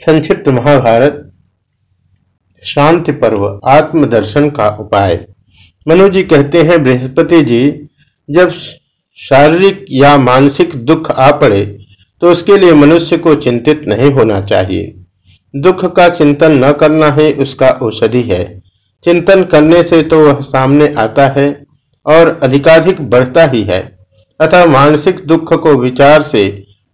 संक्षिप्त महाभारत, शांति पर्व, आत्मदर्शन का उपाय। मनु जी कहते हैं, बृहस्पति जी, जब शारीरिक या मानसिक दुख आ पड़े तो उसके लिए मनुष्य को चिंतित नहीं होना चाहिए। दुख का चिंतन न करना ही उसका औषधि है। चिंतन करने से तो वह सामने आता है और अधिकाधिक बढ़ता ही है। अतः मानसिक दुख को विचार से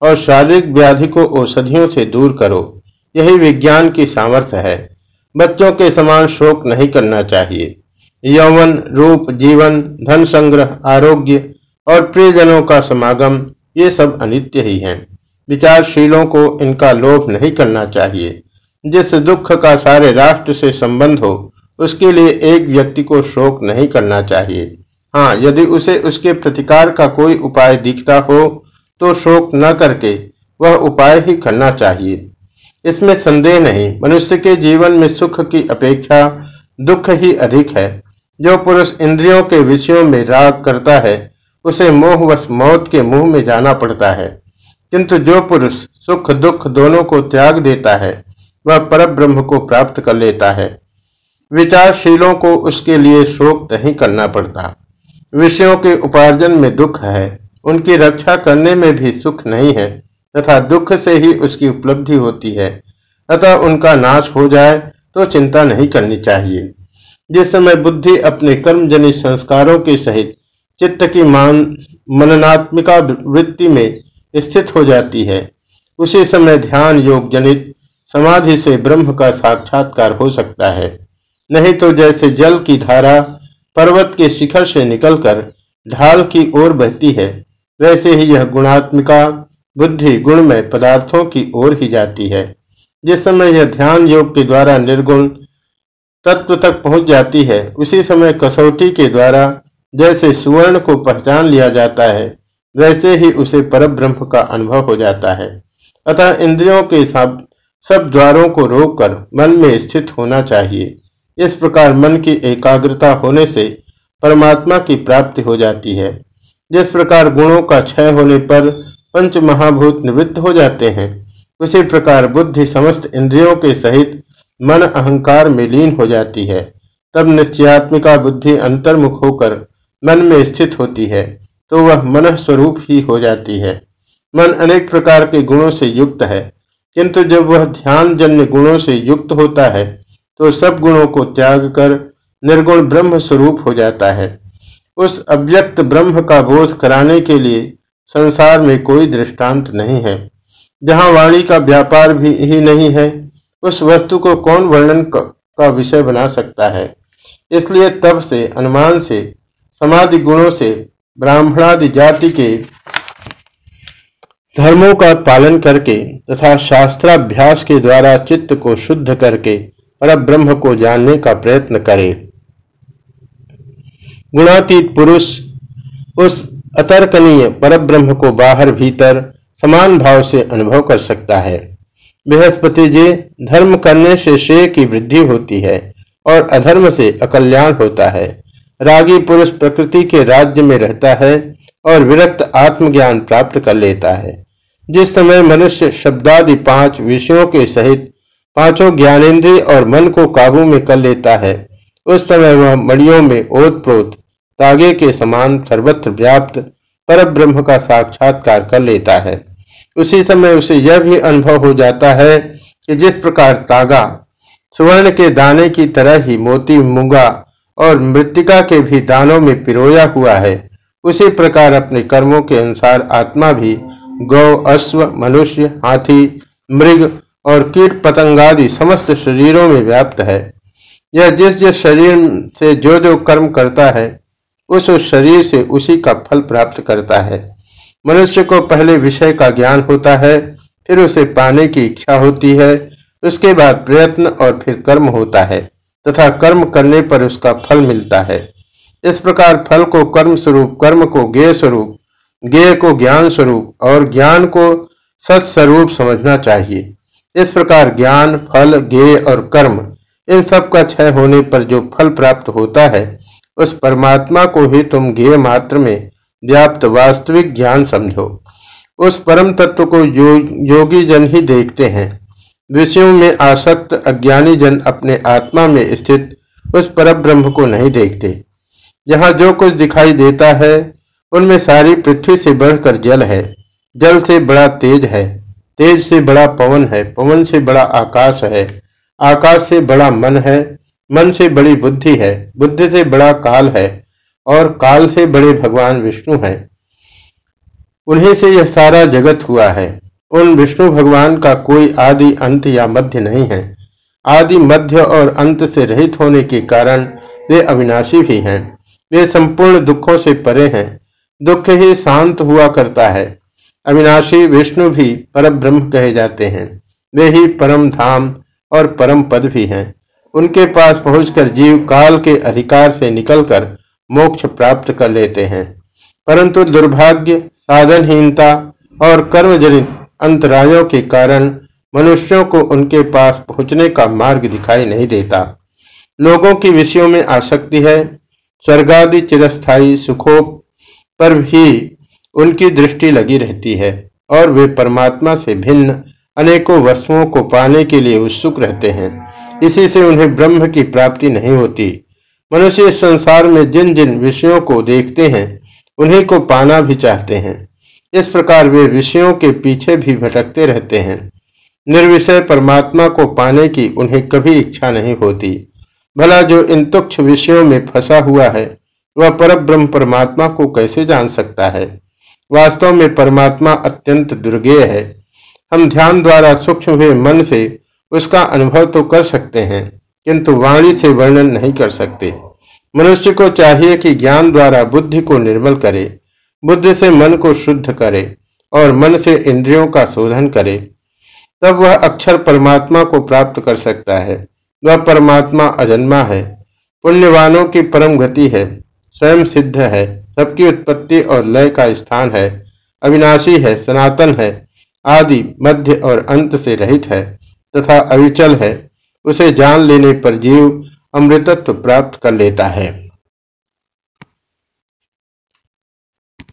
और शारीरिक व्याधि को औषधियों से दूर करो। यही विज्ञान की सामर्थ्य है। बच्चों के समान शोक नहीं करना चाहिए। यौवन, रूप, जीवन, धन संग्रह, आरोग्य और प्रियजनों का समागम, ये सब अनित्य ही हैं। विचारशीलों को इनका लोभ नहीं करना चाहिए। जिस दुख का सारे राष्ट्र से संबंध हो, उसके लिए एक व्यक्ति को शोक नहीं करना चाहिए। हाँ यदि उसे उसके प्रतिकार का कोई उपाय दिखता हो तो शोक न करके वह उपाय ही करना चाहिए। इसमें संदेह नहीं। मनुष्य के जीवन में सुख की अपेक्षा दुख ही अधिक है। जो पुरुष इंद्रियों के विषयों में राग करता है, उसे मोहवश मौत के मुँह में जाना पड़ता है। किंतु जो पुरुष सुख दुख दोनों को त्याग देता है, वह पर ब्रह्म को प्राप्त कर लेता है। विचारशीलों को उसके लिए शोक नहीं करना पड़ता। विषयों के उपार्जन में दुख है, उनकी रक्षा करने में भी सुख नहीं है। तथा दुख से ही उसकी उपलब्धि होती है। अतः उनका नाश हो जाए तो चिंता नहीं करनी चाहिए। जिस समय बुद्धि अपने कर्मजनित संस्कारों के सहित चित्त की मान, मननात्मिका वृत्ति में स्थित हो जाती है, उसी समय ध्यान योग जनित समाधि से ब्रह्म का साक्षात्कार हो सकता है। नहीं तो जैसे जल की धारा पर्वत के शिखर से निकलकर ढाल की ओर बहती है, वैसे ही यह गुणात्मिका बुद्धि, गुणमय पदार्थों की ओर ही जाती है। जिस समय यह ध्यान योग के द्वारा निर्गुण तत्व तक पहुँच जाती है, उसी समय कसौटी के द्वारा जैसे सुवर्ण को पहचान लिया जाता है, वैसे ही उसे पर ब्रह्म का अनुभव हो जाता है। अतः इंद्रियों के सब सब द्वारों को रोककर मन में स्थित होना चाहिए। इस प्रकार मन की एकाग्रता होने से परमात्मा की प्राप्ति हो जाती है। जिस प्रकार गुणों का क्षय होने पर पंच महाभूत निवृत्त हो जाते हैं। उसी प्रकार बुद्धि समस्त इंद्रियों के सहित मन अहंकार में लीन हो जाती है। तब निश्चयात्मिका बुद्धि अंतर्मुख होकर मन में स्थित होती है तो वह मन स्वरूप ही हो जाती है। मन अनेक प्रकार के गुणों से युक्त है, किंतु जब वह ध्यान जन्य गुणों से युक्त होता है तो सब गुणों को त्याग कर निर्गुण ब्रह्म स्वरूप हो जाता है। उस अव्यक्त ब्रह्म का बोध कराने के लिए संसार में कोई दृष्टांत नहीं है। जहाँ वाणी का व्यापार भी ही नहीं है, उस वस्तु को कौन वर्णन का विषय बना सकता है? इसलिए तब से, अनुमान से, समाधि गुणों से, ब्राह्मणादि जाति के धर्मों का पालन करके तथा शास्त्राभ्यास के द्वारा चित्त को शुद्ध करके पर ब्रह्म को जानने का प्रयत्न करे। गुणातीत पुरुष उस अतर्कनीय परब्रह्म को बाहर भीतर समान भाव से अनुभव कर सकता है। बृहस्पति जी, धर्म करने से श्रेय की वृद्धि होती है और अधर्म से अकल्याण होता है। रागी पुरुष प्रकृति के राज्य में रहता है और विरक्त आत्मज्ञान प्राप्त कर लेता है। जिस समय मनुष्य शब्दादि पाँच विषयों के सहित पाँचों ज्ञानेन्द्रिय और मन को काबू में कर लेता है, उस समय वह मड़ियों में ओतप्रोत तागे के समान सर्वत्र व्याप्त पर ब्रह्म का साक्षात्कार कर लेता है। उसी समय उसे यह भी अनुभव हो जाता है कि जिस प्रकार तागा, सुवर्ण के दाने की तरह ही मोती, मुंगा और मृतिका के भी दानों में पिरोया हुआ है, उसी प्रकार अपने कर्मों के अनुसार आत्मा भी गौ, अश्व, मनुष्य, हाथी, मृग और कीट पतंगादि समस्त शरीरों में व्याप्त है। यह जिस जिस शरीर से जो जो कर्म करता है उस शरीर से उसी का फल प्राप्त करता है। मनुष्य को पहले विषय का ज्ञान होता है, फिर उसे पाने की इच्छा होती है, उसके बाद प्रयत्न और फिर कर्म होता है, तथा कर्म करने पर उसका फल मिलता है। इस प्रकार फल को कर्म स्वरूप, कर्म को ज्ञेय स्वरूप, ज्ञेय को ज्ञान स्वरूप और ज्ञान को सत्स्वरूप समझना चाहिए। इस प्रकार ज्ञान, फल, ज्ञेय और कर्म इन सब का क्षय होने पर जो फल प्राप्त होता है उस परमात्मा को ही तुम ज्ञेय मात्र में व्याप्त वास्तविक ज्ञान समझो। उस परम तत्व को यो, योगी जन ही देखते हैं। विषयों में आसक्त अज्ञानी जन अपने आत्मा में स्थित उस पर ब्रह्म को नहीं देखते। जहाँ जो कुछ दिखाई देता है उनमें सारी पृथ्वी से बढ़कर जल है। जल से बड़ा तेज है। तेज से बड़ा पवन है। पवन से बड़ा आकाश है। आकाश से बड़ा मन है। मन से बड़ी बुद्धि है, बुद्धि से बड़ा काल है, और काल से बड़े भगवान विष्णु हैं। उन्हीं से यह सारा जगत हुआ है। उन विष्णु भगवान का कोई आदि अंत या मध्य नहीं है। आदि मध्य और अंत से रहित होने के कारण वे अविनाशी भी हैं। वे संपूर्ण दुखों से परे हैं। दुख ही शांत हुआ करता है। अविनाशी विष्णु भी पर ब्रह्म कहे जाते हैं। वे ही परम धाम और परम पद भी हैं। उनके पास पहुंचकर जीव काल के अधिकार से निकलकर मोक्ष प्राप्त कर लेते हैं। परंतु दुर्भाग्य, साधनहीनता और कर्मजनित अंतरायों के कारण मनुष्यों को उनके पास पहुँचने का मार्ग दिखाई नहीं देता। लोगों की विषयों में आसक्ति है, स्वर्गादि चिरस्थायी सुखों पर भी उनकी दृष्टि लगी रहती है और वे परमात्मा से भिन्न अनेकों वस्तुओं को पाने के लिए उत्सुक रहते हैं। इसी से उन्हें ब्रह्म की प्राप्ति नहीं होती। मनुष्य संसार में जिन जिन विषयों को देखते हैं, उन्हीं को पाना भी चाहते हैं। इस प्रकार वे विषयों के पीछे भी भटकते रहते हैं। निर्विषय परमात्मा को पाने की उन्हें कभी इच्छा नहीं होती। भला जो इन तुक्ष विषयों में फंसा हुआ है, वह पर ब्रह्म परमात्मा को कैसे जान सकता है? वास्तव में परमात्मा अत्यंत दुर्गेय है। हम ध्यान द्वारा सूक्ष्म हुए मन से उसका अनुभव तो कर सकते हैं, किंतु वाणी से वर्णन नहीं कर सकते। मनुष्य को चाहिए कि ज्ञान द्वारा बुद्धि को निर्मल करे, बुद्धि से मन को शुद्ध करे और मन से इंद्रियों का शोधन करे। तब वह अक्षर परमात्मा को प्राप्त कर सकता है। वह परमात्मा अजन्मा है। पुण्यवानों की परम गति है। स्वयं सिद्ध है। सबकी उत्पत्ति और लय का स्थान है। अविनाशी है। सनातन है। आदि मध्य और अंत से रहित है। तथा अविचल है उसे जान लेने पर जीव अमृतत्व प्राप्त कर लेता है।